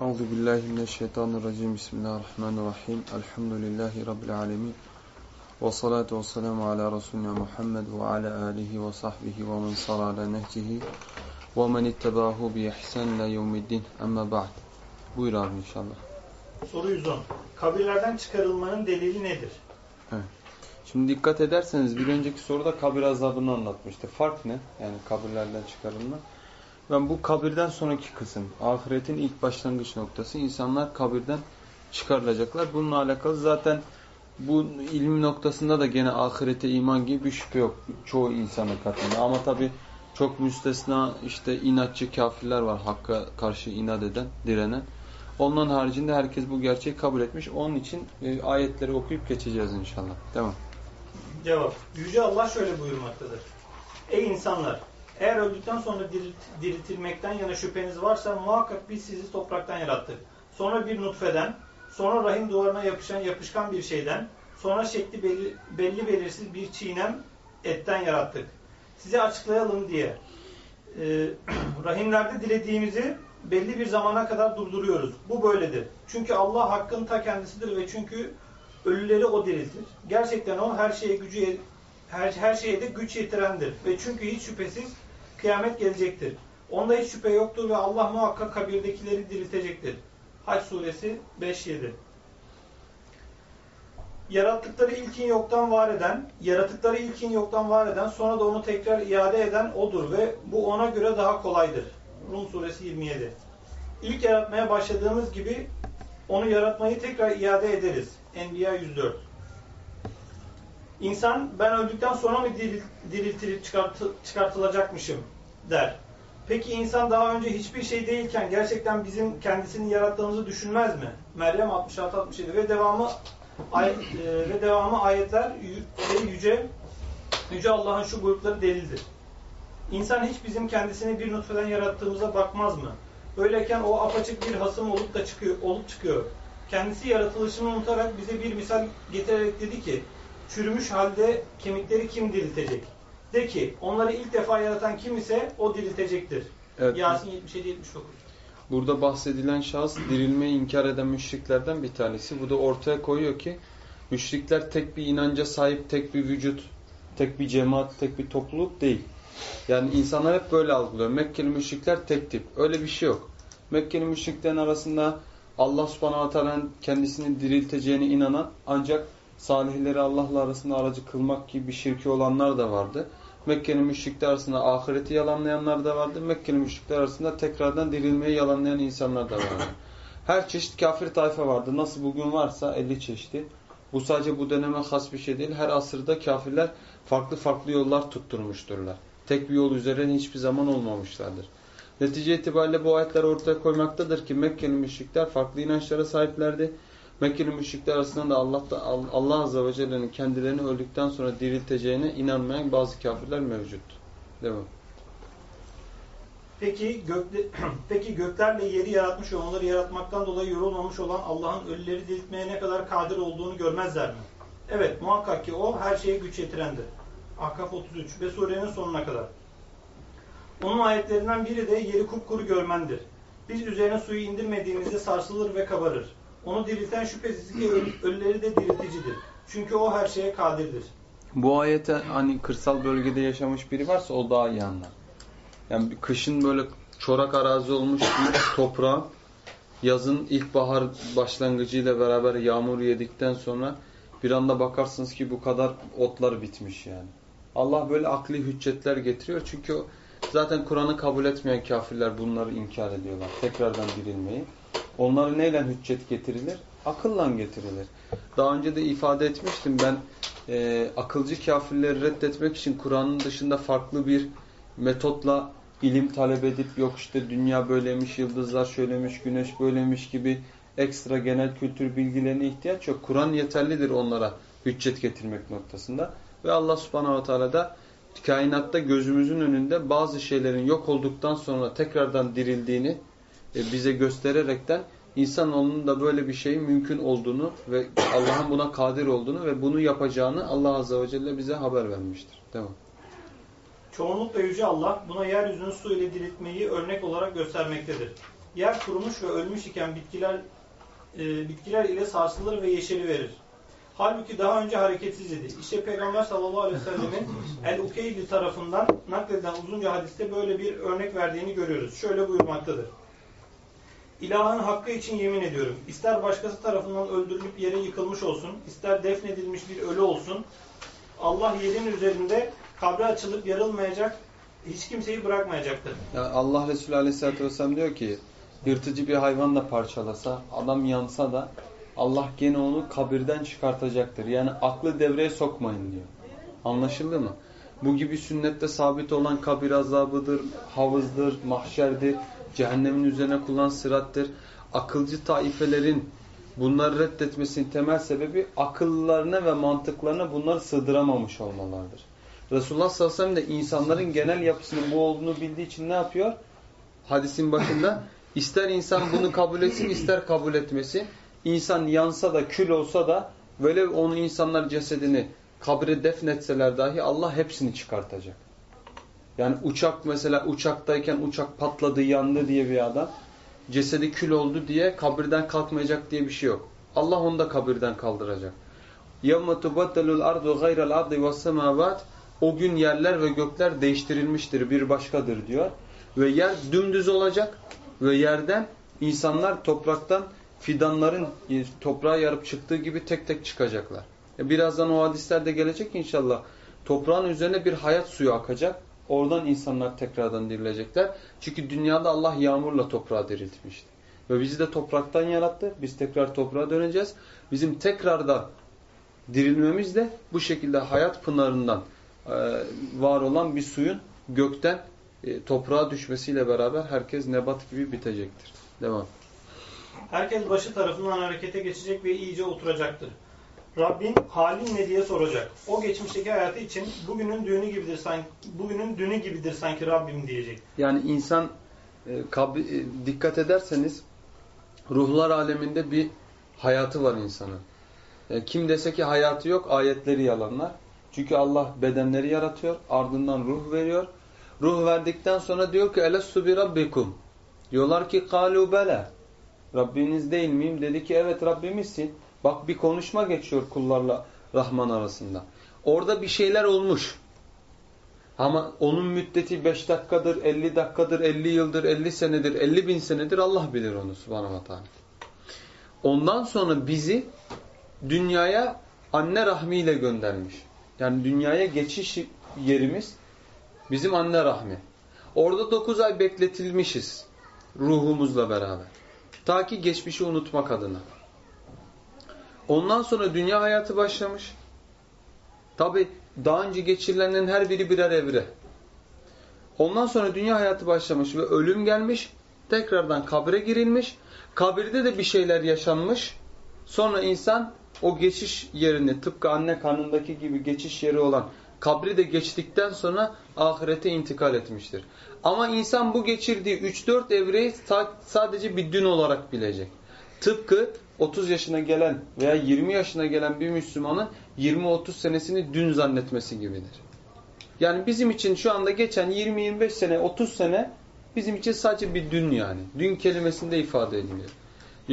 Euzu billahi mineşşeytanirracim. Bismillahirrahmanirrahim. Elhamdülillahi rabbil alamin. Ve salatu vesselamu ala resulina Muhammed ve ala alihi ve sahbihi ve men sara ala nehcihi ve men ittabahu bi ihsan la yevmiddin. Amma ba'd. Buyur abi inşallah. Soru 110. Kabirlerden çıkarılmanın delili nedir? Evet. Şimdi dikkat ederseniz bir önceki soruda kabir azabını anlatmıştı. Fark ne? Yani kabirlerden çıkarılma. Ben bu kabirden sonraki kısım, ahiretin ilk başlangıç noktası. insanlar kabirden çıkarılacaklar. Bununla alakalı zaten bu ilim noktasında da gene ahirete iman gibi bir şüphe yok. Çoğu insanın katında. Ama tabi çok müstesna işte inatçı kafirler var. Hakka karşı inat eden, direnen. Onların haricinde herkes bu gerçeği kabul etmiş. Onun için e, ayetleri okuyup geçeceğiz inşallah. Devam. Cevap. Yüce Allah şöyle buyurmaktadır. Ey insanlar! Eğer öldükten sonra dirilt, diriltilmekten yana şüpheniz varsa muhakkak biz sizi topraktan yarattık. Sonra bir nutfeden, sonra rahim duvarına yapışan yapışkan bir şeyden, sonra şekli belli, belli belirsiz bir çiğnem etten yarattık. Size açıklayalım diye. Ee, rahimlerde dilediğimizi belli bir zamana kadar durduruyoruz. Bu böyledir. Çünkü Allah hakkın ta kendisidir ve çünkü ölüleri o diriltir. Gerçekten o her şeye gücü her, her şeye de güç yetirendir. Ve çünkü hiç şüphesiz kıyamet gelecektir. Onda hiç şüphe yoktur ve Allah muhakkak kabirdekileri diriltecektir. Haç suresi 5-7 Yarattıkları ilkin yoktan var eden, yaratıkları ilkin yoktan var eden, sonra da onu tekrar iade eden O'dur ve bu O'na göre daha kolaydır. Rum suresi 27 İlk yaratmaya başladığımız gibi onu yaratmayı tekrar iade ederiz. Enbiya 104 İnsan ben öldükten sonra mı diriltilip çıkartı, çıkartılacakmışım der. Peki insan daha önce hiçbir şey değilken gerçekten bizim kendisini yarattığımızı düşünmez mi? Meryem 66-67 ve devamı ay, e, ve devamı ayetler ve yüce yüce Allah'ın şu buyrukları delildir. İnsan hiç bizim kendisini bir nutfeden yarattığımıza bakmaz mı? Öyleyken o apaçık bir hasım olup da çıkıyor, olup çıkıyor. Kendisi yaratılışını unutarak bize bir misal getirerek dedi ki çürümüş halde kemikleri kim diriltecek? De ki onları ilk defa yaratan kim ise o diriltecektir. Evet. Yasin 77-79 Burada bahsedilen şahıs dirilmeyi inkar eden müşriklerden bir tanesi. Bu da ortaya koyuyor ki müşrikler tek bir inanca sahip, tek bir vücut, tek bir cemaat, tek bir topluluk değil. Yani insanlar hep böyle algılıyor. Mekkeli müşrikler tek tip. Öyle bir şey yok. Mekkeli müşriklerin arasında Allah subhanahu teala'nın kendisini dirilteceğine inanan ancak salihleri Allah'la arasında aracı kılmak gibi bir şirki olanlar da vardı. Mekkeli müşrikler arasında ahireti yalanlayanlar da vardı. Mekkeli müşrikler arasında tekrardan dirilmeyi yalanlayan insanlar da vardı. Her çeşit kafir tayfa vardı. Nasıl bugün varsa 50 çeşidi. Bu sadece bu döneme has bir şey değil. Her asırda kafirler farklı farklı yollar tutturmuşturlar. Tek bir yol üzerine hiçbir zaman olmamışlardır. Netice itibariyle bu ayetler ortaya koymaktadır ki Mekkeli müşrikler farklı inançlara sahiplerdi. Mekkeli müşrikler arasında da Allah, Allah Azze ve Celle'nin kendilerini öldükten sonra dirilteceğine inanmayan bazı kafirler mevcut. Devam. Peki, gökle, peki göklerle yeri yaratmış ve onları yaratmaktan dolayı yorulmamış olan Allah'ın ölüleri diriltmeye ne kadar kadir olduğunu görmezler mi? Evet muhakkak ki o her şeye güç yetirendir. Ahkaf 33 ve surenin sonuna kadar. Onun ayetlerinden biri de yeri kupkuru görmendir. Biz üzerine suyu indirmediğimizde sarsılır ve kabarır. Onu dirilten şüphesiz ki ölüleri de dirilticidir. Çünkü o her şeye kadirdir. Bu ayete hani kırsal bölgede yaşamış biri varsa o daha iyi anlar. Yani kışın böyle çorak arazi olmuş bir toprağa yazın ilkbahar başlangıcıyla beraber yağmur yedikten sonra bir anda bakarsınız ki bu kadar otlar bitmiş yani. Allah böyle akli hüccetler getiriyor. Çünkü zaten Kur'an'ı kabul etmeyen kafirler bunları inkar ediyorlar. Tekrardan dirilmeyi. Onlara neyle hüccet getirilir? Akılla getirilir. Daha önce de ifade etmiştim ben e, akılcı kafirleri reddetmek için Kur'an'ın dışında farklı bir metotla ilim talep edip yok işte dünya böylemiş, yıldızlar şöylemiş, güneş böylemiş gibi ekstra genel kültür bilgilerine ihtiyaç yok. Kur'an yeterlidir onlara hüccet getirmek noktasında. Ve Allah subhanahu teala da kainatta gözümüzün önünde bazı şeylerin yok olduktan sonra tekrardan dirildiğini bize göstererekten insanoğlunun da böyle bir şeyin mümkün olduğunu ve Allah'ın buna kadir olduğunu ve bunu yapacağını Allah azze ve celle bize haber vermiştir. Devam. Çoğunlukla Yüce Allah buna yeryüzünü su ile diriltmeyi örnek olarak göstermektedir. Yer kurumuş ve ölmüş iken bitkiler e, bitkiler ile sarsılır ve yeşeri verir. Halbuki daha önce hareketsiz idi. İşte Peygamber sallallahu aleyhi ve sellemin El-Ukeyli tarafından nakledilen uzunca hadiste böyle bir örnek verdiğini görüyoruz. Şöyle buyurmaktadır. İlahın hakkı için yemin ediyorum. İster başkası tarafından öldürülüp yere yıkılmış olsun, ister defnedilmiş bir ölü olsun. Allah yerin üzerinde kabri açılıp yarılmayacak, hiç kimseyi bırakmayacaktır. Ya Allah Resulü Aleyhisselatü Vesselam diyor ki yırtıcı bir hayvanla parçalasa, adam yansa da Allah gene onu kabirden çıkartacaktır. Yani aklı devreye sokmayın diyor. Anlaşıldı mı? Bu gibi sünnette sabit olan kabir azabıdır, havızdır, mahşerdir, cehennemin üzerine kullan sırattır. Akılcı taifelerin bunları reddetmesinin temel sebebi akıllarına ve mantıklarına bunları sığdıramamış olmalarıdır. Resulullah sallallahu aleyhi ve sellem de insanların genel yapısının bu olduğunu bildiği için ne yapıyor? Hadisin başında ister insan bunu kabul etsin ister kabul etmesin. İnsan yansa da kül olsa da böyle onu insanlar cesedini kabre defnetseler dahi Allah hepsini çıkartacak. Yani uçak mesela uçaktayken uçak patladı yandı diye bir adam cesedi kül oldu diye kabirden kalkmayacak diye bir şey yok. Allah onu da kabirden kaldıracak. يَوْمَ تُبَدَّلُ الْاَرْضُ غَيْرَ الْاَرْضِ وَالسَّمَاوَاتِ O gün yerler ve gökler değiştirilmiştir, bir başkadır diyor. Ve yer dümdüz olacak ve yerden insanlar topraktan fidanların e, toprağa yarıp çıktığı gibi tek tek çıkacaklar. E, birazdan o hadisler de gelecek inşallah. Toprağın üzerine bir hayat suyu akacak. Oradan insanlar tekrardan dirilecekler. Çünkü dünyada Allah yağmurla toprağı diriltmişti. Ve bizi de topraktan yarattı. Biz tekrar toprağa döneceğiz. Bizim tekrardan dirilmemiz de bu şekilde hayat pınarından e, var olan bir suyun gökten e, toprağa düşmesiyle beraber herkes nebat gibi bitecektir. Devam. Herkes başı tarafından harekete geçecek ve iyice oturacaktır. Rabbin halin ne diye soracak. O geçmişteki hayatı için bugünün düğünü gibidir sanki bugünün dünü gibidir sanki Rabbim diyecek. Yani insan e, kabri, e, dikkat ederseniz ruhlar aleminde bir hayatı var insanın. E, kim dese ki hayatı yok ayetleri yalanlar. Çünkü Allah bedenleri yaratıyor, ardından ruh veriyor. Ruh verdikten sonra diyor ki elessu bi rabbikum. Diyorlar ki kalu bela. Rabbiniz değil miyim? Dedi ki evet Rabbimizsin. Bak bir konuşma geçiyor kullarla Rahman arasında. Orada bir şeyler olmuş. Ama onun müddeti 5 dakikadır, 50 dakikadır, 50 yıldır, 50 senedir, 50 bin senedir Allah bilir onu subhanahu wa ta'ala. Ondan sonra bizi dünyaya anne rahmiyle göndermiş. Yani dünyaya geçiş yerimiz bizim anne rahmi. Orada 9 ay bekletilmişiz ruhumuzla beraber. Ta ki geçmişi unutmak adına. Ondan sonra dünya hayatı başlamış. Tabi daha önce geçirilenlerin her biri birer evre. Ondan sonra dünya hayatı başlamış ve ölüm gelmiş. Tekrardan kabre girilmiş. Kabirde de bir şeyler yaşanmış. Sonra insan o geçiş yerini tıpkı anne karnındaki gibi geçiş yeri olan kabri de geçtikten sonra ahirete intikal etmiştir. Ama insan bu geçirdiği 3-4 evreyi sadece bir dün olarak bilecek. Tıpkı 30 yaşına gelen veya 20 yaşına gelen bir Müslümanın 20-30 senesini dün zannetmesi gibidir. Yani bizim için şu anda geçen 20-25 sene, 30 sene bizim için sadece bir dün yani. Dün kelimesinde ifade ediliyor.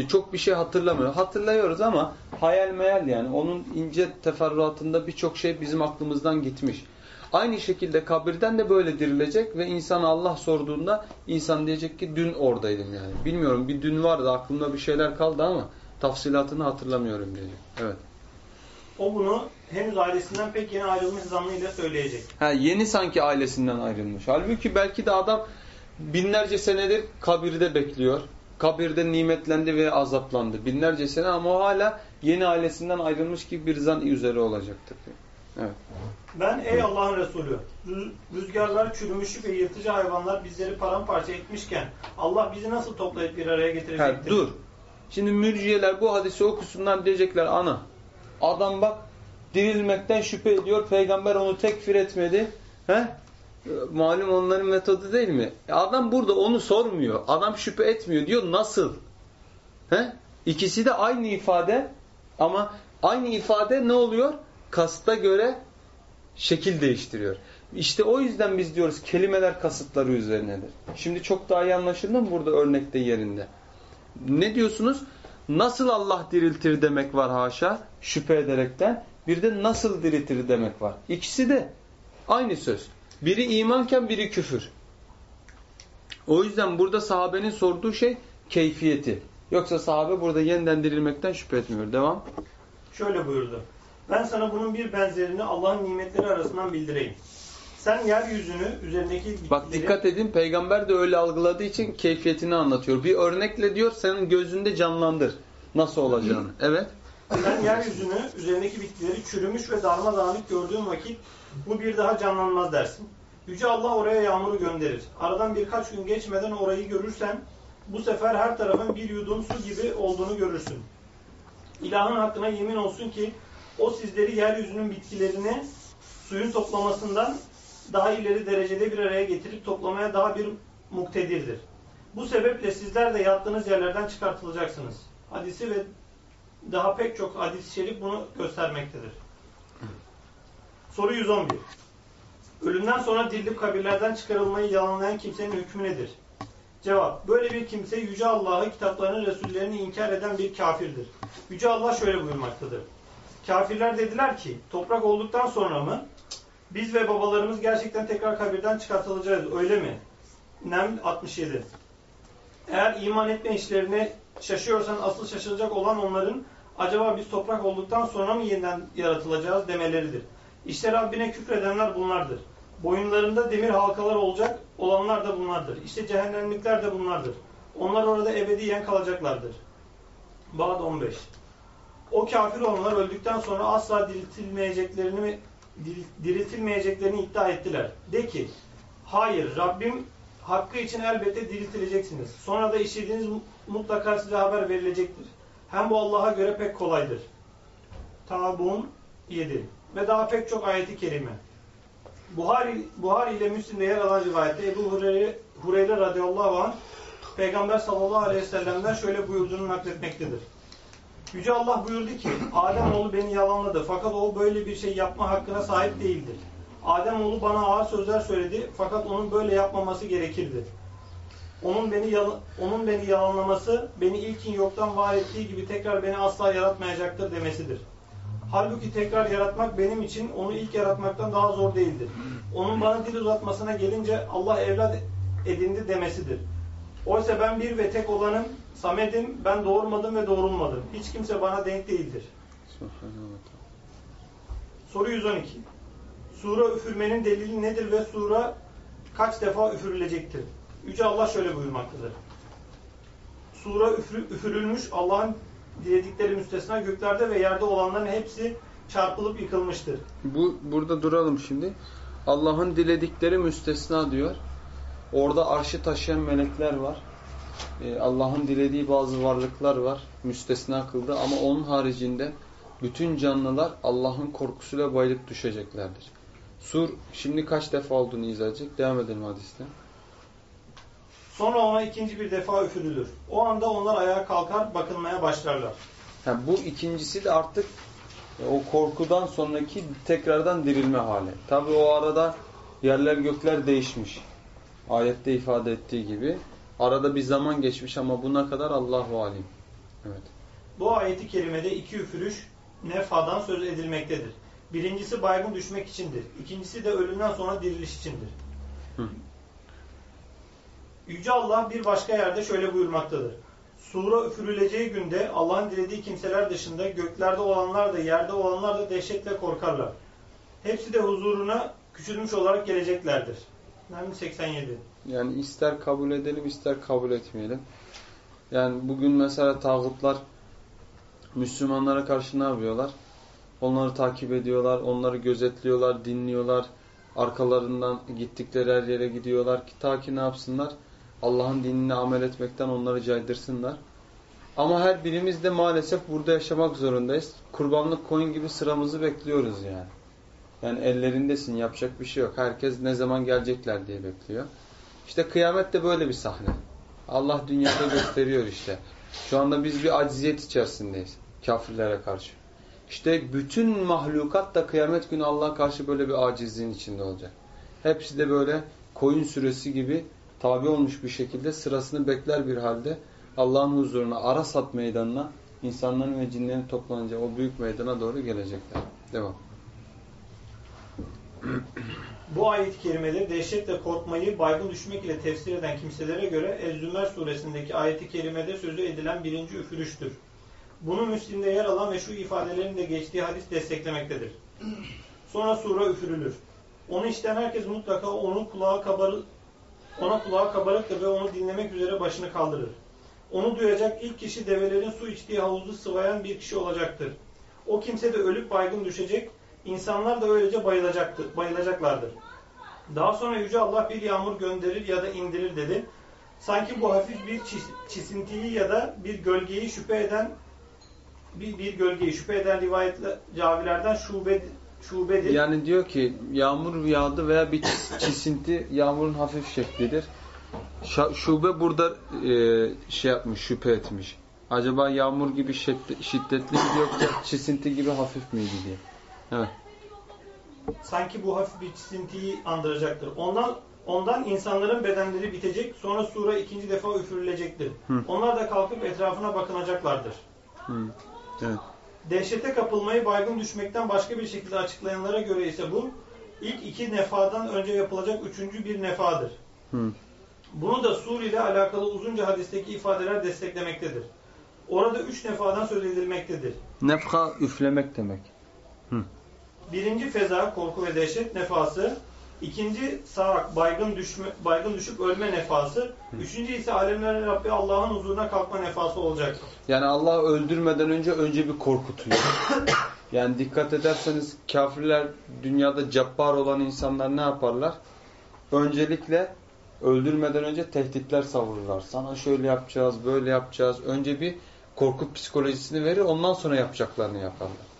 Çok bir şey hatırlamıyor. Hatırlıyoruz ama hayal meyal yani. Onun ince teferruatında birçok şey bizim aklımızdan gitmiş. Aynı şekilde kabirden de böyle dirilecek ve insan Allah sorduğunda insan diyecek ki dün oradaydım yani. Bilmiyorum bir dün vardı aklımda bir şeyler kaldı ama tafsilatını hatırlamıyorum diyecek. Evet. O bunu henüz ailesinden pek yeni ayrılmış zannıyla söyleyecek. Ha, yeni sanki ailesinden ayrılmış. Halbuki belki de adam binlerce senedir kabirde bekliyor. Kabirde nimetlendi ve azaplandı. Binlerce sene ama o hala yeni ailesinden ayrılmış gibi bir zan üzere olacaktır. Evet. Ben ey Allah'ın Resulü, rüzgarlar, çürümüşlük ve yırtıcı hayvanlar bizleri paramparça etmişken Allah bizi nasıl toplayıp bir araya getirecektir? Ha, dur. Şimdi mürciyeler bu hadisi okusunlar diyecekler ana. Adam bak dirilmekten şüphe ediyor. Peygamber onu tekfir etmedi. He? Malum onların metodu değil mi? E adam burada onu sormuyor. Adam şüphe etmiyor. Diyor nasıl? He? İkisi de aynı ifade ama aynı ifade ne oluyor? Kasta göre şekil değiştiriyor. İşte o yüzden biz diyoruz kelimeler kasıtları üzerinedir. Şimdi çok daha iyi anlaşıldı mı burada örnekte yerinde? Ne diyorsunuz? Nasıl Allah diriltir demek var haşa şüphe ederekten. Bir de nasıl diriltir demek var. İkisi de aynı söz. Biri imanken biri küfür. O yüzden burada sahabenin sorduğu şey keyfiyeti. Yoksa sahabe burada yeniden dirilmekten şüphe etmiyor. Devam. Şöyle buyurdu. Ben sana bunun bir benzerini Allah'ın nimetleri arasından bildireyim. Sen yeryüzünü üzerindeki bitkileri... Bak dikkat edin peygamber de öyle algıladığı için keyfiyetini anlatıyor. Bir örnekle diyor senin gözünde canlandır. Nasıl olacağını. Evet. Sen yeryüzünü üzerindeki bitkileri çürümüş ve darmadağınık gördüğün vakit bu bir daha canlanmaz dersin. Yüce Allah oraya yağmuru gönderir. Aradan birkaç gün geçmeden orayı görürsen bu sefer her tarafın bir yudum su gibi olduğunu görürsün. İlahın hakkına yemin olsun ki o sizleri yeryüzünün bitkilerini suyun toplamasından daha ileri derecede bir araya getirip toplamaya daha bir muktedirdir. Bu sebeple sizler de yattığınız yerlerden çıkartılacaksınız. Hadisi ve daha pek çok hadis-i şerif bunu göstermektedir. Soru 111. Ölümden sonra dirilip kabirlerden çıkarılmayı yalanlayan kimsenin hükmü nedir? Cevap. Böyle bir kimse Yüce Allah'ı, kitaplarını, Resullerini inkar eden bir kafirdir. Yüce Allah şöyle buyurmaktadır. Kafirler dediler ki, toprak olduktan sonra mı? Biz ve babalarımız gerçekten tekrar kabirden çıkartılacağız, öyle mi? Nem 67. Eğer iman etme işlerine şaşıyorsan asıl şaşılacak olan onların acaba biz toprak olduktan sonra mı yeniden yaratılacağız demeleridir. İşte Rabbine küfredenler bunlardır. Boyunlarında demir halkalar olacak olanlar da bunlardır. İşte cehennemlikler de bunlardır. Onlar orada ebediyen kalacaklardır. Bağd 15 O kafir olanlar öldükten sonra asla diriltilmeyeceklerini diriltilmeyeceklerini iddia ettiler. De ki, hayır Rabbim hakkı için elbette diriltileceksiniz. Sonra da işlediğiniz mutlaka size haber verilecektir. Hem bu Allah'a göre pek kolaydır. Tabun 7 ve daha pek çok ayeti kerime. Buhari, Buhari ile Müslim'de yer alan rivayette Ebu Hureyre, Hureyre radıyallahu anh Peygamber sallallahu aleyhi ve sellem'den şöyle buyurduğunu nakletmektedir. Yüce Allah buyurdu ki Adem oğlu beni yalanladı fakat o böyle bir şey yapma hakkına sahip değildir. Adem oğlu bana ağır sözler söyledi fakat onun böyle yapmaması gerekirdi. Onun beni onun beni yalanlaması beni ilkin yoktan var ettiği gibi tekrar beni asla yaratmayacaktır demesidir. Halbuki tekrar yaratmak benim için onu ilk yaratmaktan daha zor değildir. Onun bana dil uzatmasına gelince Allah evlat edindi demesidir. Oysa ben bir ve tek olanım, Samet'im, ben doğurmadım ve doğrulmadım. Hiç kimse bana denk değildir. Soru 112. Sura üfürmenin delili nedir ve sura kaç defa üfürülecektir? Yüce Allah şöyle buyurmaktadır. Sura üfür, üfürülmüş Allah'ın diledikleri müstesna göklerde ve yerde olanların hepsi çarpılıp yıkılmıştır. Bu burada duralım şimdi. Allah'ın diledikleri müstesna diyor. Orada arşı taşıyan melekler var. Ee, Allah'ın dilediği bazı varlıklar var. Müstesna kıldı ama onun haricinde bütün canlılar Allah'ın korkusuyla bayılıp düşeceklerdir. Sur şimdi kaç defa olduğunu izah edecek. Devam edelim hadiste. Sonra ona ikinci bir defa üfürülür. O anda onlar ayağa kalkar, bakılmaya başlarlar. Ha, bu ikincisi de artık o korkudan sonraki tekrardan dirilme hali. Tabi o arada yerler gökler değişmiş. Ayette ifade ettiği gibi. Arada bir zaman geçmiş ama buna kadar Allahu alim. Evet. Bu ayeti kerimede iki üfürüş nefadan söz edilmektedir. Birincisi baygın düşmek içindir. İkincisi de ölümden sonra diriliş içindir. Hı. Yüce Allah bir başka yerde şöyle buyurmaktadır. Sura üfürüleceği günde Allah'ın dilediği kimseler dışında göklerde olanlar da yerde olanlar da dehşetle korkarlar. Hepsi de huzuruna küçülmüş olarak geleceklerdir. Yani 87. Yani ister kabul edelim ister kabul etmeyelim. Yani bugün mesela tağutlar Müslümanlara karşı ne yapıyorlar? Onları takip ediyorlar, onları gözetliyorlar, dinliyorlar. Arkalarından gittikleri her yere gidiyorlar ki ta ki ne yapsınlar? Allah'ın dinine amel etmekten onları caydırsınlar. Ama her birimiz de maalesef burada yaşamak zorundayız. Kurbanlık koyun gibi sıramızı bekliyoruz yani. Yani ellerindesin yapacak bir şey yok. Herkes ne zaman gelecekler diye bekliyor. İşte kıyamet de böyle bir sahne. Allah dünyada gösteriyor işte. Şu anda biz bir acziyet içerisindeyiz. Kafirlere karşı. İşte bütün mahlukat da kıyamet günü Allah'a karşı böyle bir acizliğin içinde olacak. Hepsi de böyle koyun süresi gibi tabi olmuş bir şekilde sırasını bekler bir halde Allah'ın huzuruna, Arasat meydanına insanların ve cinlerin toplanacağı o büyük meydana doğru gelecekler. Devam. Bu ayet-i kerimeleri dehşetle korkmayı baygın düşmek ile tefsir eden kimselere göre Ez-Zümer suresindeki ayet-i kerimede sözü edilen birinci üfürüştür. Bunu Müslim'de yer alan ve şu ifadelerin de geçtiği hadis desteklemektedir. Sonra sura üfürülür. Onu işten herkes mutlaka onun kulağı kabarı, ona kulağı kabarıktır ve onu dinlemek üzere başını kaldırır. Onu duyacak ilk kişi develerin su içtiği havuzu sıvayan bir kişi olacaktır. O kimse de ölüp baygın düşecek, insanlar da öylece bayılacaktır, bayılacaklardır. Daha sonra Yüce Allah bir yağmur gönderir ya da indirir dedi. Sanki bu hafif bir çis- çisintiyi ya da bir gölgeyi şüphe eden bir, bir gölgeyi şüphe eden rivayetler cavilerden şube, şubedir. Yani diyor ki yağmur yağdı veya bir çis- çisinti yağmurun hafif şeklidir. Şube burada e, şey yapmış, şüphe etmiş. Acaba yağmur gibi şiddet- şiddetli mi yoksa çisinti gibi hafif miydi diye. Evet. Sanki bu hafif bir çisintiyi andıracaktır. Ondan ondan insanların bedenleri bitecek, sonra sura ikinci defa üfürülecektir. Hı. Onlar da kalkıp etrafına bakınacaklardır. Hı. Evet. Dehşete kapılmayı baygın düşmekten başka bir şekilde açıklayanlara göre ise bu ilk iki nefadan önce yapılacak üçüncü bir nefadır. Hı. Bunu da sur ile alakalı uzunca hadisteki ifadeler desteklemektedir. Orada üç nefadan söz edilmektedir. Nefha üflemek demek. Birinci feza, korku ve dehşet nefası. ikinci saak, baygın, düşme, baygın düşüp ölme nefası. Üçüncü ise alemlerin Rabbi Allah'ın huzuruna kalkma nefası olacak. Yani Allah öldürmeden önce önce bir korkutuyor. Yani dikkat ederseniz kafirler dünyada cabbar olan insanlar ne yaparlar? Öncelikle öldürmeden önce tehditler savururlar. Sana şöyle yapacağız, böyle yapacağız. Önce bir korku psikolojisini verir, ondan sonra yapacaklarını yaparlar.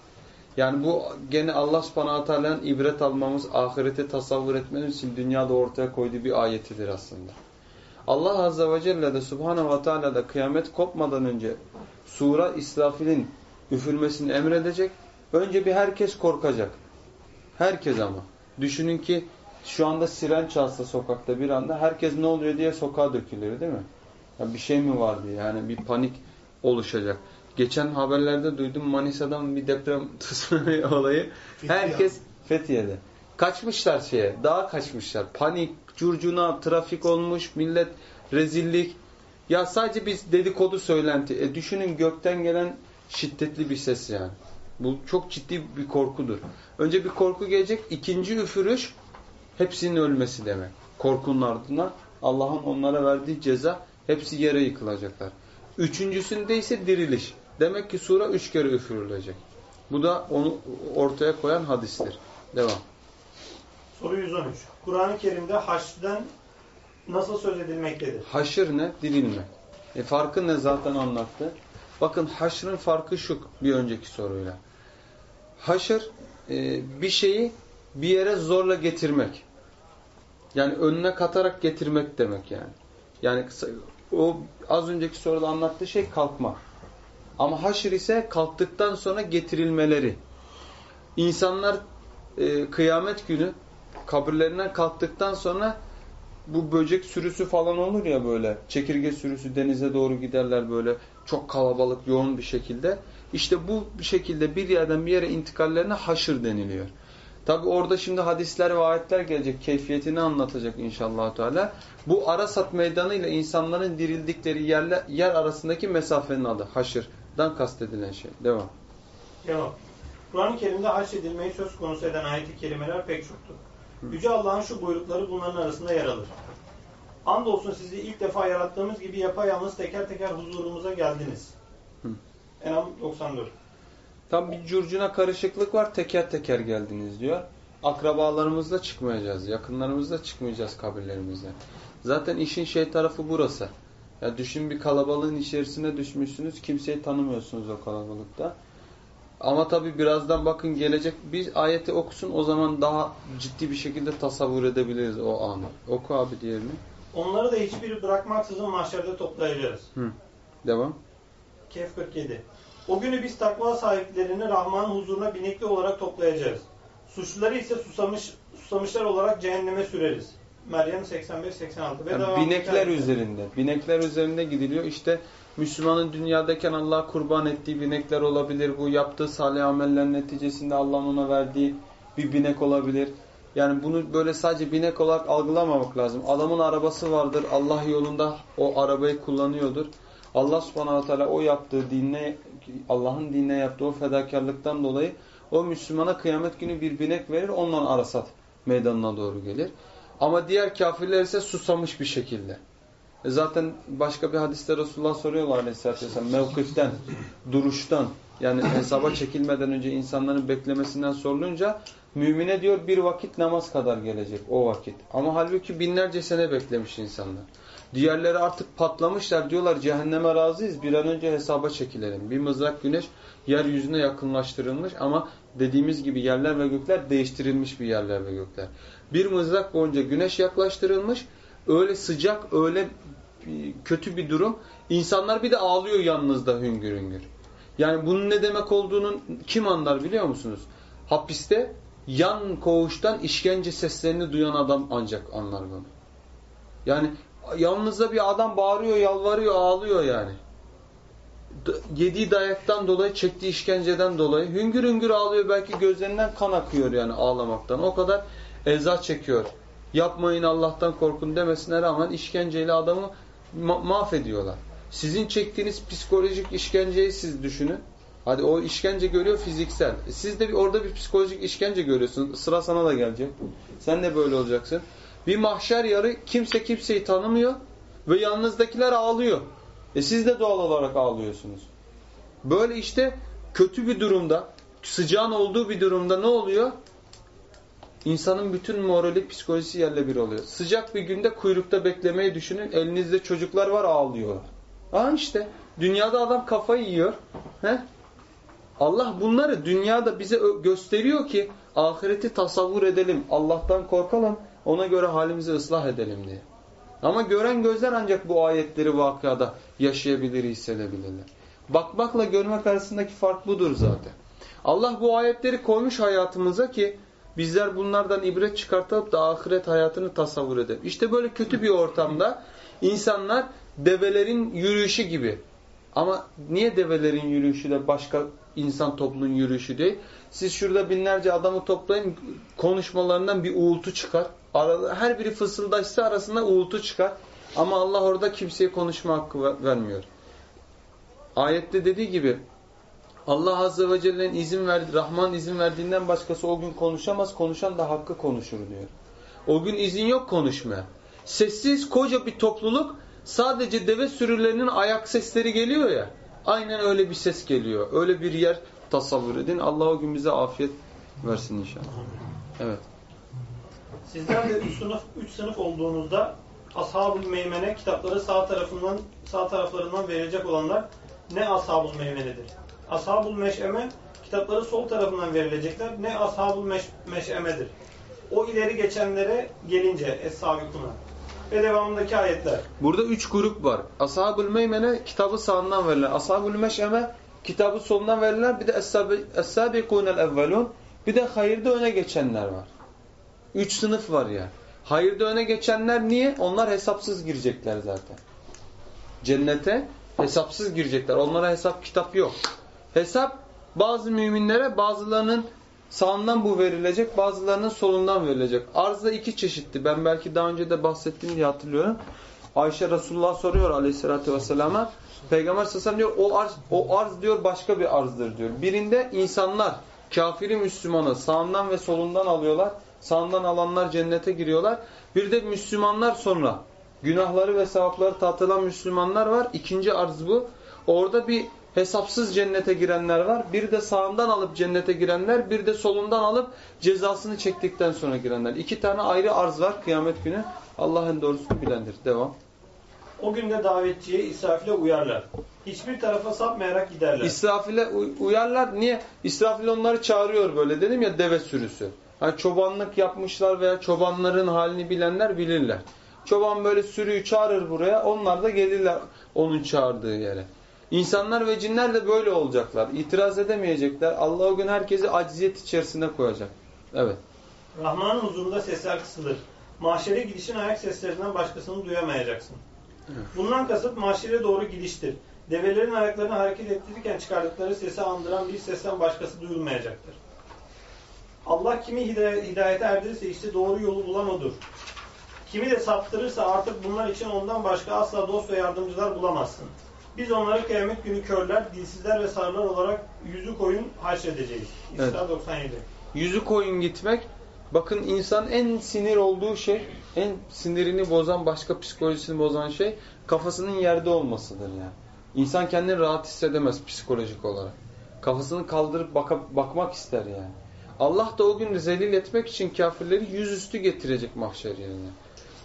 Yani bu gene Allah subhanahu teala'nın ibret almamız, ahireti tasavvur etmemiz için dünyada ortaya koyduğu bir ayetidir aslında. Allah azze ve celle de subhanahu ve teala da kıyamet kopmadan önce sura İsrafil'in üfürmesini emredecek. Önce bir herkes korkacak. Herkes ama. Düşünün ki şu anda siren çalsa sokakta bir anda herkes ne oluyor diye sokağa dökülür değil mi? Ya bir şey mi var diye yani bir panik oluşacak. Geçen haberlerde duydum Manisa'dan bir deprem tsunami olayı. Fethiye. Herkes Fethiye'de. Kaçmışlar şeye, dağa kaçmışlar. Panik, curcuna, trafik olmuş, millet rezillik. Ya sadece biz dedikodu söylenti. E düşünün gökten gelen şiddetli bir ses yani. Bu çok ciddi bir korkudur. Önce bir korku gelecek, ikinci üfürüş hepsinin ölmesi demek. Korkunun ardına Allah'ın onlara verdiği ceza hepsi yere yıkılacaklar. Üçüncüsünde ise diriliş. Demek ki sura üç kere üfürülecek. Bu da onu ortaya koyan hadistir. Devam. Soru 113. Kur'an-ı Kerim'de haşrden nasıl söz edilmektedir? Haşır ne? Dirilme. E farkı ne zaten anlattı. Bakın haşrın farkı şu bir önceki soruyla. Haşır e, bir şeyi bir yere zorla getirmek. Yani önüne katarak getirmek demek yani. Yani o az önceki soruda anlattığı şey kalkma. Ama haşr ise kalktıktan sonra getirilmeleri. İnsanlar e, kıyamet günü kabirlerinden kalktıktan sonra bu böcek sürüsü falan olur ya böyle. Çekirge sürüsü denize doğru giderler böyle. Çok kalabalık, yoğun bir şekilde. İşte bu şekilde bir yerden bir yere intikallerine haşır deniliyor. Tabi orada şimdi hadisler ve ayetler gelecek. Keyfiyetini anlatacak inşallah Teala. Bu Arasat meydanı ile insanların dirildikleri yerle, yer arasındaki mesafenin adı. Haşırdan kastedilen şey. Devam. Cevap. Kur'an-ı Kerim'de haşredilmeyi söz konusu eden ayet-i kerimeler pek çoktur. Yüce Allah'ın şu buyrukları bunların arasında yer alır. Andolsun sizi ilk defa yarattığımız gibi yapayalnız teker teker huzurumuza geldiniz. Hı. Enam 94. Tam bir curcuna karışıklık var. Teker teker geldiniz diyor. Akrabalarımızla çıkmayacağız. Yakınlarımızla çıkmayacağız kabirlerimizden. Zaten işin şey tarafı burası. Ya düşün bir kalabalığın içerisine düşmüşsünüz. Kimseyi tanımıyorsunuz o kalabalıkta. Ama tabi birazdan bakın gelecek bir ayeti okusun o zaman daha ciddi bir şekilde tasavvur edebiliriz o anı. Oku abi diğerini. Onları da hiçbiri bırakmaksızın mahşerde toplayacağız. Hı. Devam. Kehf 47. O günü biz takva sahiplerini Rahman'ın huzuruna binekli olarak toplayacağız. Suçluları ise susamış, susamışlar olarak cehenneme süreriz. Meryem 85-86 ve Yani binekler ayetler. üzerinde. Binekler üzerinde gidiliyor. İşte Müslümanın dünyadayken Allah'a kurban ettiği binekler olabilir. Bu yaptığı salih ameller neticesinde Allah'ın ona verdiği bir binek olabilir. Yani bunu böyle sadece binek olarak algılamamak lazım. Adamın arabası vardır. Allah yolunda o arabayı kullanıyordur. Allah subhanahu teala o yaptığı dinle Allah'ın dinine yaptığı o fedakarlıktan dolayı o Müslümana kıyamet günü bir binek verir. Ondan arasat meydanına doğru gelir. Ama diğer kafirler ise susamış bir şekilde. E zaten başka bir hadiste Resulullah soruyorlar aleyhissalatü vesselam mevkiften, duruştan yani hesaba çekilmeden önce insanların beklemesinden sorulunca mümine diyor bir vakit namaz kadar gelecek o vakit. Ama halbuki binlerce sene beklemiş insanlar. Diğerleri artık patlamışlar diyorlar cehenneme razıyız bir an önce hesaba çekilelim. Bir mızrak güneş yeryüzüne yakınlaştırılmış ama dediğimiz gibi yerler ve gökler değiştirilmiş bir yerler ve gökler. Bir mızrak boyunca güneş yaklaştırılmış öyle sıcak öyle kötü bir durum. İnsanlar bir de ağlıyor yanınızda hüngür hüngür. Yani bunun ne demek olduğunu kim anlar biliyor musunuz? Hapiste yan koğuştan işkence seslerini duyan adam ancak anlar bunu. Yani yanınızda bir adam bağırıyor, yalvarıyor, ağlıyor yani. Yediği dayaktan dolayı, çektiği işkenceden dolayı hüngür hüngür ağlıyor. Belki gözlerinden kan akıyor yani ağlamaktan. O kadar eza çekiyor. Yapmayın Allah'tan korkun demesine rağmen işkenceyle adamı ma mahvediyorlar. Sizin çektiğiniz psikolojik işkenceyi siz düşünün. Hadi o işkence görüyor fiziksel. E siz de bir, orada bir psikolojik işkence görüyorsun. Sıra sana da gelecek. Sen de böyle olacaksın. Bir mahşer yarı kimse kimseyi tanımıyor ve yanınızdakiler ağlıyor. E siz de doğal olarak ağlıyorsunuz. Böyle işte kötü bir durumda, sıcağın olduğu bir durumda ne oluyor? İnsanın bütün morali, psikolojisi yerle bir oluyor. Sıcak bir günde kuyrukta beklemeyi düşünün. Elinizde çocuklar var ağlıyorlar. Ha işte. Dünyada adam kafayı yiyor. He? Allah bunları dünyada bize gösteriyor ki ahireti tasavvur edelim. Allah'tan korkalım. Ona göre halimizi ıslah edelim diye. Ama gören gözler ancak bu ayetleri vakıada yaşayabilir, hissedebilirler. Bakmakla görmek arasındaki fark budur zaten. Allah bu ayetleri koymuş hayatımıza ki bizler bunlardan ibret çıkartıp da ahiret hayatını tasavvur edelim. İşte böyle kötü bir ortamda insanlar develerin yürüyüşü gibi. Ama niye develerin yürüyüşü de başka insan topluluğun yürüyüşü değil? Siz şurada binlerce adamı toplayın konuşmalarından bir uğultu çıkar. Her biri fısıldaşsa arasında uğultu çıkar. Ama Allah orada kimseye konuşma hakkı vermiyor. Ayette dediği gibi Allah Azze ve Celle'nin izin verdi, Rahman izin verdiğinden başkası o gün konuşamaz. Konuşan da hakkı konuşur diyor. O gün izin yok konuşmaya. Sessiz koca bir topluluk sadece deve sürülerinin ayak sesleri geliyor ya. Aynen öyle bir ses geliyor. Öyle bir yer tasavvur edin. Allah o gün bize afiyet versin inşallah. Evet. Sizler de üç sınıf, üç sınıf olduğunuzda ashab-ül meymene kitapları sağ tarafından sağ taraflarından verilecek olanlar ne ashab-ül meymenedir? Ashab-ül meş'eme kitapları sol tarafından verilecekler. Ne ashab-ül meş, meş'emedir? O ileri geçenlere gelince es-sabikuna. Ve devamındaki ayetler. Burada üç grup var. Ashab-ül meymene kitabı sağından verilen. Ashab-ül meş'eme kitabı solundan verilen. Bir de es-sabikunel evvelun. Bir de hayırda öne geçenler var. Üç sınıf var ya. Hayırda öne geçenler niye? Onlar hesapsız girecekler zaten. Cennete hesapsız girecekler. Onlara hesap kitap yok. Hesap bazı müminlere bazılarının sağından bu verilecek, bazılarının solundan verilecek. Arzda iki çeşitti. Ben belki daha önce de bahsettim diye hatırlıyorum. Ayşe Resulullah soruyor aleyhissalatü vesselama. Peygamber sallallahu diyor o arz, o arz diyor başka bir arzdır diyor. Birinde insanlar kafiri Müslümanı sağından ve solundan alıyorlar. Sağından alanlar cennete giriyorlar. Bir de Müslümanlar sonra günahları ve sevapları tartılan Müslümanlar var. İkinci arz bu. Orada bir hesapsız cennete girenler var. Bir de sağından alıp cennete girenler, bir de solundan alıp cezasını çektikten sonra girenler. İki tane ayrı arz var kıyamet günü. Allah'ın doğrusunu bilendir. Devam. O günde davetçiye israfile uyarlar. Hiçbir tarafa sapmayarak giderler. İsrafile uy- uyarlar. Niye? İsrafil onları çağırıyor böyle. Dedim ya deve sürüsü. Hani çobanlık yapmışlar veya çobanların halini bilenler bilirler. Çoban böyle sürüyü çağırır buraya. Onlar da gelirler onun çağırdığı yere. İnsanlar ve cinler de böyle olacaklar. İtiraz edemeyecekler. Allah o gün herkesi acziyet içerisinde koyacak. Evet. Rahman'ın huzurunda sesler kısılır. Mahşere gidişin ayak seslerinden başkasını duyamayacaksın. Bundan kasıt mahşere doğru gidiştir. Develerin ayaklarını hareket ettirirken çıkardıkları sesi andıran bir sesten başkası duyulmayacaktır. Allah kimi hidayete, hidayete erdirirse işte doğru yolu bulan odur. Kimi de saptırırsa artık bunlar için ondan başka asla dost ve yardımcılar bulamazsın. Biz onları kıyamet günü körler, dilsizler ve sarılar olarak yüzü koyun haşredeceğiz. İsra Evet. 97. Yüzü koyun gitmek. Bakın insan en sinir olduğu şey, en sinirini bozan, başka psikolojisini bozan şey kafasının yerde olmasıdır yani. İnsan kendini rahat hissedemez psikolojik olarak. Kafasını kaldırıp baka- bakmak ister yani. Allah da o gün zelil etmek için kafirleri yüzüstü getirecek mahşer yerine.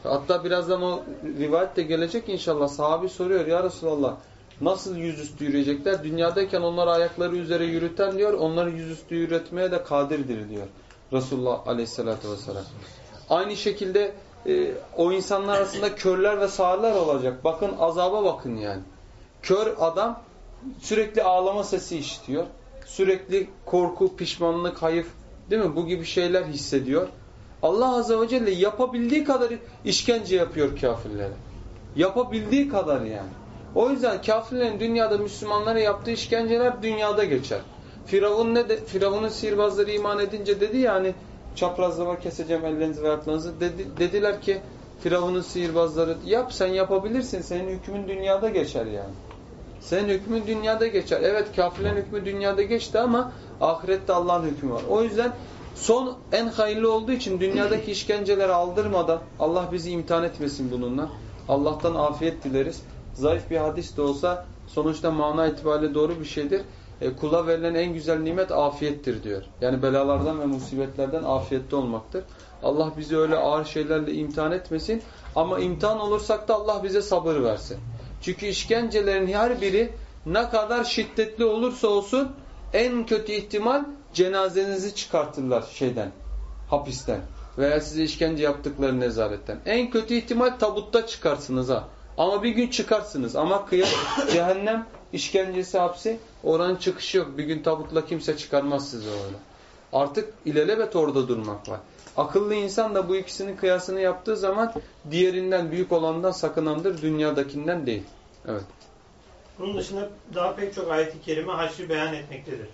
Hatta birazdan o rivayet de gelecek inşallah. Sahabi soruyor ya Resulallah nasıl yüzüstü yürüyecekler? Dünyadayken onları ayakları üzere yürüten diyor, onları yüzüstü yürütmeye de kadirdir diyor. Resulullah aleyhissalatü vesselam. Aynı şekilde e, o insanlar arasında körler ve sağırlar olacak. Bakın azaba bakın yani. Kör adam sürekli ağlama sesi işitiyor. Sürekli korku, pişmanlık, hayıf değil mi? Bu gibi şeyler hissediyor. Allah Azze ve Celle yapabildiği kadar işkence yapıyor kafirlere. Yapabildiği kadar yani. O yüzden kafirlerin dünyada Müslümanlara yaptığı işkenceler dünyada geçer. Firavun ne de Firavun'un sihirbazları iman edince dedi ya hani çaprazlama keseceğim ellerinizi ve ayaklarınızı dedi, dediler ki Firavun'un sihirbazları yap sen yapabilirsin senin hükmün dünyada geçer yani. Senin hükmün dünyada geçer. Evet kafirlerin hükmü dünyada geçti ama ahirette Allah'ın hükmü var. O yüzden son en hayırlı olduğu için dünyadaki işkenceleri aldırmadan Allah bizi imtihan etmesin bununla. Allah'tan afiyet dileriz. Zayıf bir hadis de olsa sonuçta mana itibariyle doğru bir şeydir. E, kula verilen en güzel nimet afiyettir diyor. Yani belalardan ve musibetlerden afiyette olmaktır. Allah bizi öyle ağır şeylerle imtihan etmesin. Ama imtihan olursak da Allah bize sabır versin. Çünkü işkencelerin her biri ne kadar şiddetli olursa olsun en kötü ihtimal cenazenizi çıkartırlar şeyden, hapisten veya size işkence yaptıkları nezaretten. En kötü ihtimal tabutta çıkarsınız ha. Ama bir gün çıkarsınız. Ama kıyam, cehennem işkencesi hapsi oranın çıkışı yok. Bir gün tabutla kimse çıkarmaz sizi öyle. Artık ilelebet orada durmak var. Akıllı insan da bu ikisinin kıyasını yaptığı zaman diğerinden büyük olandan sakınandır, dünyadakinden değil. Evet. Bunun dışında daha pek çok ayet-i kerime haşri beyan etmektedir.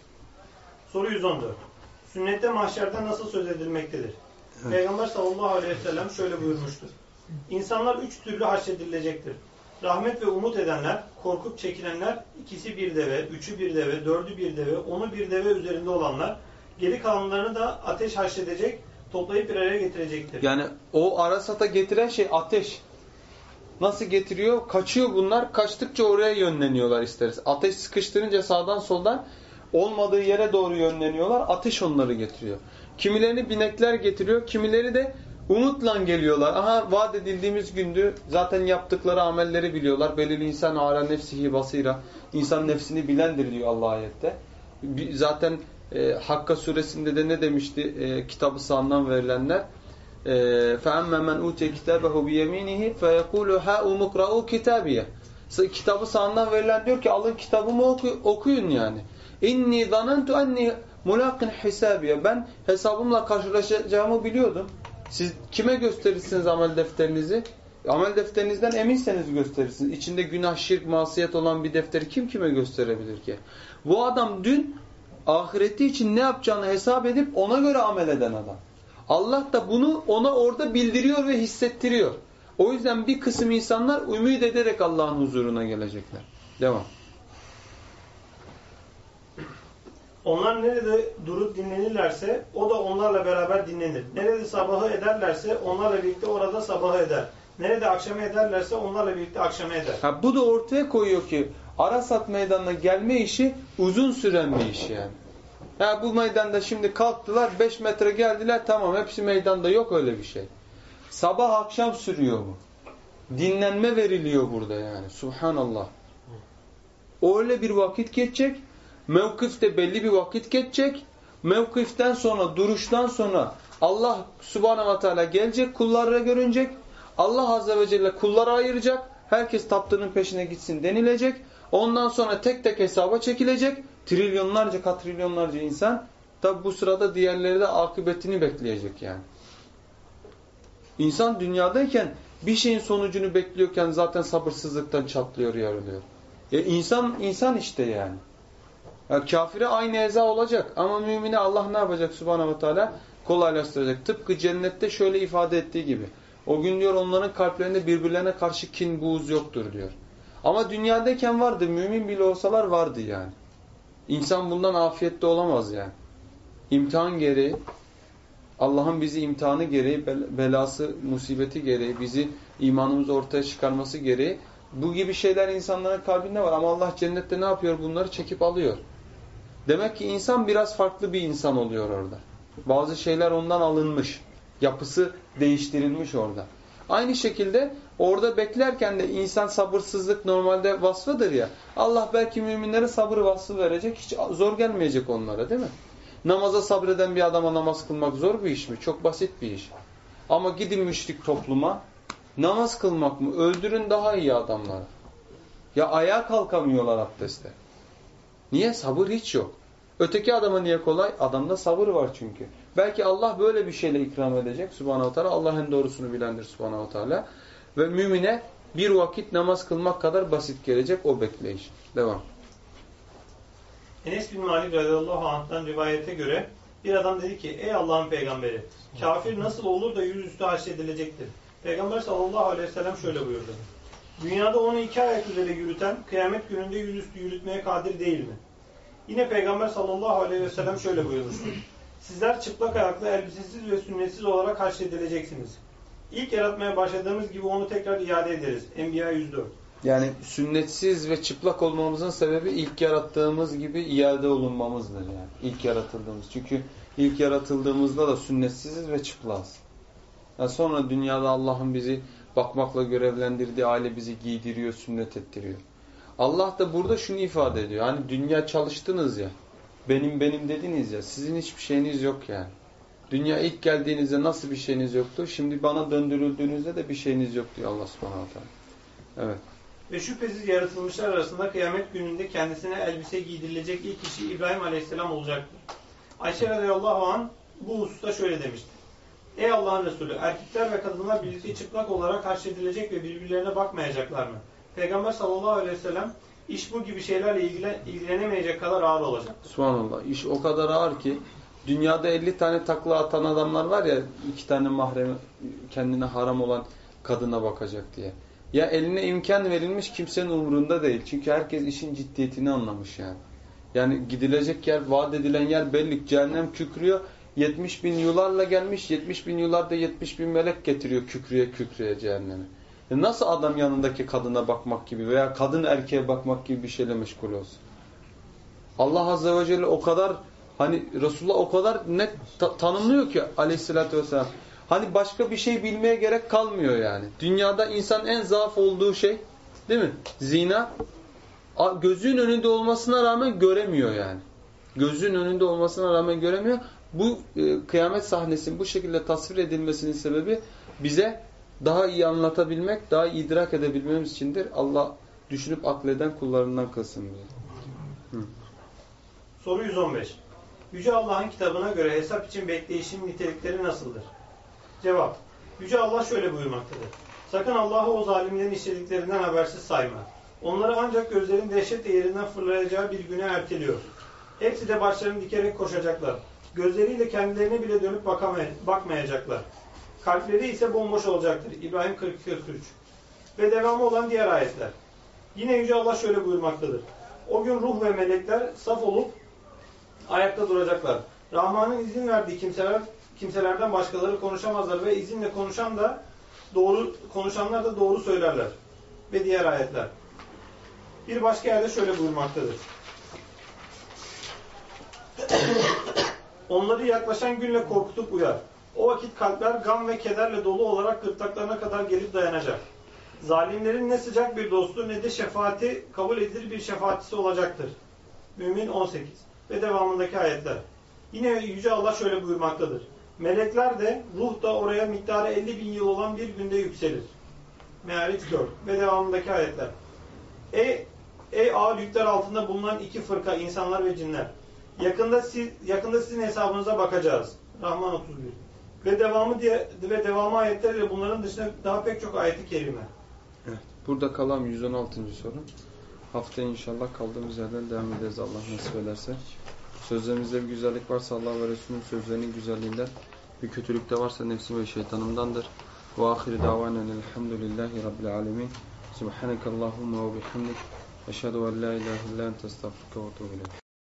Soru 114. Sünnette mahşerden nasıl söz edilmektedir? Peygamber sallallahu aleyhi ve sellem şöyle buyurmuştur. İnsanlar üç türlü haşredilecektir. Rahmet ve umut edenler, korkup çekilenler, ikisi bir deve, üçü bir deve, dördü bir deve, onu bir deve üzerinde olanlar, geri kalanlarını da ateş haşredecek, toplayıp bir araya getirecektir. Yani o arasata getiren şey ateş. Nasıl getiriyor? Kaçıyor bunlar. Kaçtıkça oraya yönleniyorlar isteriz. Ateş sıkıştırınca sağdan soldan olmadığı yere doğru yönleniyorlar. Ateş onları getiriyor. Kimilerini binekler getiriyor. Kimileri de umutla geliyorlar. Aha vaat edildiğimiz gündü. Zaten yaptıkları amelleri biliyorlar. Belirli insan ara nefsihi basira. İnsan nefsini bilendir diyor Allah ayette. Zaten e, Hakka suresinde de ne demişti e, kitabı sağından verilenler? فَاَمَّا مَنْ اُوتِيَ كِتَابَهُ بِيَم۪ينِهِ فَيَقُولُ هَا اُمُقْرَعُوا كِتَابِيَ Kitabı sağından verilen diyor ki alın kitabımı oku, okuyun yani. İnni zanentu enni mulaqin hisabiye. Ben hesabımla karşılaşacağımı biliyordum. Siz kime gösterirsiniz amel defterinizi? Amel defterinizden eminseniz gösterirsiniz. İçinde günah, şirk, masiyet olan bir defteri kim kime gösterebilir ki? Bu adam dün ahireti için ne yapacağını hesap edip ona göre amel eden adam. Allah da bunu ona orada bildiriyor ve hissettiriyor. O yüzden bir kısım insanlar ümit ederek Allah'ın huzuruna gelecekler. Devam. Onlar nerede durup dinlenirlerse o da onlarla beraber dinlenir. Nerede sabahı ederlerse onlarla birlikte orada sabahı eder. Nerede akşamı ederlerse onlarla birlikte akşamı eder. Ha, bu da ortaya koyuyor ki Arasat meydanına gelme işi uzun süren bir iş yani. Ha, bu meydanda şimdi kalktılar 5 metre geldiler tamam hepsi meydanda yok öyle bir şey. Sabah akşam sürüyor bu. Dinlenme veriliyor burada yani. Subhanallah. Öyle bir vakit geçecek. Mevkifte belli bir vakit geçecek. Mevkiften sonra, duruştan sonra Allah subhanahu ve teala gelecek, kullarla görünecek. Allah azze ve celle kullara ayıracak. Herkes taptığının peşine gitsin denilecek. Ondan sonra tek tek hesaba çekilecek. Trilyonlarca, katrilyonlarca insan. Tabi bu sırada diğerleri de akıbetini bekleyecek yani. İnsan dünyadayken bir şeyin sonucunu bekliyorken zaten sabırsızlıktan çatlıyor, yarılıyor. E insan insan işte yani. Ya kafire aynı eza olacak ama mümine Allah ne yapacak subhanahu ve teala? Kolaylaştıracak. Tıpkı cennette şöyle ifade ettiği gibi. O gün diyor onların kalplerinde birbirlerine karşı kin, buğuz yoktur diyor. Ama dünyadayken vardı. Mümin bile olsalar vardı yani. İnsan bundan afiyette olamaz yani. İmtihan gereği, Allah'ın bizi imtihanı gereği, belası, musibeti gereği, bizi imanımızı ortaya çıkarması gereği bu gibi şeyler insanların kalbinde var. Ama Allah cennette ne yapıyor? Bunları çekip alıyor. Demek ki insan biraz farklı bir insan oluyor orada. Bazı şeyler ondan alınmış. Yapısı değiştirilmiş orada. Aynı şekilde orada beklerken de insan sabırsızlık normalde vasfıdır ya. Allah belki müminlere sabır vasfı verecek. Hiç zor gelmeyecek onlara değil mi? Namaza sabreden bir adama namaz kılmak zor bir iş mi? Çok basit bir iş. Ama gidin müşrik topluma namaz kılmak mı? Öldürün daha iyi adamları. Ya ayağa kalkamıyorlar abdestte. Niye? Sabır hiç yok. Öteki adama niye kolay? Adamda sabır var çünkü. Belki Allah böyle bir şeyle ikram edecek subhanahu teala. Allah en doğrusunu bilendir subhanahu teala. Ve mümine bir vakit namaz kılmak kadar basit gelecek o bekleyiş. Devam. Enes bin Malik radıyallahu anh'tan rivayete göre bir adam dedi ki ey Allah'ın peygamberi kafir nasıl olur da yüzüstü haşredilecektir. Peygamber sallallahu aleyhi ve sellem şöyle buyurdu. Dünyada onu iki ayak üzere yürüten kıyamet gününde yüzüstü yürütmeye kadir değil mi? Yine Peygamber sallallahu aleyhi ve sellem şöyle buyurmuştur. Sizler çıplak ayaklı, elbisesiz ve sünnetsiz olarak haşredileceksiniz. İlk yaratmaya başladığımız gibi onu tekrar iade ederiz. Enbiya 104. Yani sünnetsiz ve çıplak olmamızın sebebi ilk yarattığımız gibi iade olunmamızdır yani. İlk yaratıldığımız. Çünkü ilk yaratıldığımızda da sünnetsiziz ve çıplaz. Yani sonra dünyada Allah'ın bizi bakmakla görevlendirdiği aile bizi giydiriyor, sünnet ettiriyor. Allah da burada şunu ifade ediyor. Hani dünya çalıştınız ya, benim benim dediniz ya, sizin hiçbir şeyiniz yok yani. Dünya ilk geldiğinizde nasıl bir şeyiniz yoktu? Şimdi bana döndürüldüğünüzde de bir şeyiniz yok diyor Allah subhanahu teala. Evet. Ve şüphesiz yaratılmışlar arasında kıyamet gününde kendisine elbise giydirilecek ilk kişi İbrahim Aleyhisselam olacaktır. Ayşe radıyallahu anh bu hususta şöyle demişti. Ey Allah'ın Resulü erkekler ve kadınlar birlikte çıplak olarak haşredilecek ve birbirlerine bakmayacaklar mı? Peygamber sallallahu aleyhi ve sellem iş bu gibi şeylerle ilgilen, ilgilenemeyecek kadar ağır olacak. Subhanallah. İş o kadar ağır ki dünyada 50 tane takla atan adamlar var ya iki tane mahrem kendine haram olan kadına bakacak diye. Ya eline imkan verilmiş kimsenin umurunda değil. Çünkü herkes işin ciddiyetini anlamış yani. Yani gidilecek yer, vaat edilen yer belli. Cehennem kükrüyor. 70 bin yularla gelmiş. 70 bin yularda 70 bin melek getiriyor kükrüye kükrüye cehenneme. E nasıl adam yanındaki kadına bakmak gibi veya kadın erkeğe bakmak gibi bir şeyle meşgul olsun? Allah Azze ve Celle o kadar hani Resulullah o kadar net ta tanımlıyor ki aleyhissalatü vesselam. Hani başka bir şey bilmeye gerek kalmıyor yani. Dünyada insan en zaaf olduğu şey değil mi? Zina. Gözün önünde olmasına rağmen göremiyor yani. Gözün önünde olmasına rağmen göremiyor. Bu e, kıyamet sahnesinin bu şekilde tasvir edilmesinin sebebi bize daha iyi anlatabilmek, daha iyi idrak edebilmemiz içindir. Allah düşünüp akleden kullarından kılsın bizi. Soru 115. Yüce Allah'ın kitabına göre hesap için bekleyişin nitelikleri nasıldır? Cevap. Yüce Allah şöyle buyurmaktadır. Sakın Allah'ı o zalimlerin işlediklerinden habersiz sayma. Onları ancak gözlerin dehşetle yerinden fırlayacağı bir güne erteliyor. Hepsi de başlarını dikerek koşacaklar. Gözleriyle kendilerine bile dönüp bakmayacaklar. Kalpleri ise bomboş olacaktır. İbrahim 42-43 Ve devamı olan diğer ayetler. Yine Yüce Allah şöyle buyurmaktadır. O gün ruh ve melekler saf olup ayakta duracaklar. Rahman'ın izin verdiği kimseler kimselerden başkaları konuşamazlar ve izinle konuşan da doğru konuşanlar da doğru söylerler. Ve diğer ayetler. Bir başka yerde şöyle buyurmaktadır. Onları yaklaşan günle korkutup uyar. O vakit kalpler gam ve kederle dolu olarak gırtlaklarına kadar gelip dayanacak. Zalimlerin ne sıcak bir dostu ne de şefaati kabul edilir bir şefaatçisi olacaktır. Mümin 18 ve devamındaki ayetler. Yine Yüce Allah şöyle buyurmaktadır. Melekler de ruh da oraya miktarı 50 bin yıl olan bir günde yükselir. Mealiç 4 ve devamındaki ayetler. Ey, ey ağır yükler altında bulunan iki fırka insanlar ve cinler. Yakında siz yakında sizin hesabınıza bakacağız. Rahman 31. Ve devamı diye ve devamı ayetleriyle bunların dışında daha pek çok ayeti kerime. Evet. Burada kalan 116. soru. Haftaya inşallah kaldığımız yerden devam ederiz Allah nasip ederse. Sözlerimizde bir güzellik varsa Allah ve Resulünün sözlerinin güzelliğinden, bir kötülük de varsa nefsim ve şeytanımdandır. Ve ahiri davanen elhamdülillahi rabbil alemin. Subhaneke Allahumma ve bihamdik. Eşhedü en la ilahe illa ente estağfurke ve etûbü.